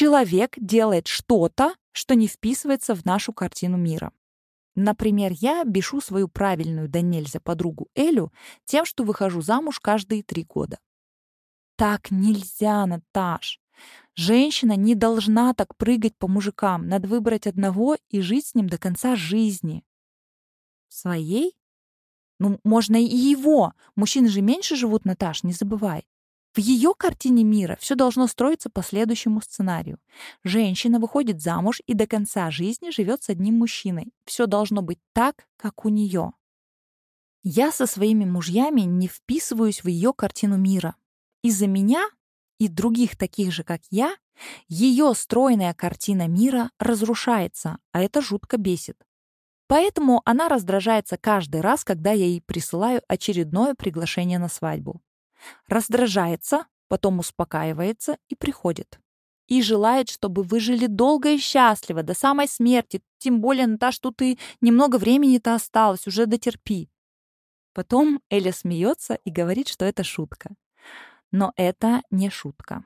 Человек делает что-то, что не вписывается в нашу картину мира. Например, я бешу свою правильную да нельзя подругу Элю тем, что выхожу замуж каждые три года. Так нельзя, Наташ. Женщина не должна так прыгать по мужикам. Надо выбрать одного и жить с ним до конца жизни. Своей? Ну, можно и его. Мужчины же меньше живут, Наташ, не забывай. В ее картине мира все должно строиться по следующему сценарию. Женщина выходит замуж и до конца жизни живет с одним мужчиной. Все должно быть так, как у нее. Я со своими мужьями не вписываюсь в ее картину мира. Из-за меня и других таких же, как я, ее стройная картина мира разрушается, а это жутко бесит. Поэтому она раздражается каждый раз, когда я ей присылаю очередное приглашение на свадьбу. Раздражается, потом успокаивается и приходит. И желает, чтобы вы жили долго и счастливо, до самой смерти. Тем более, Наташ, что ты немного времени-то осталось, уже дотерпи. Потом Эля смеется и говорит, что это шутка. Но это не шутка.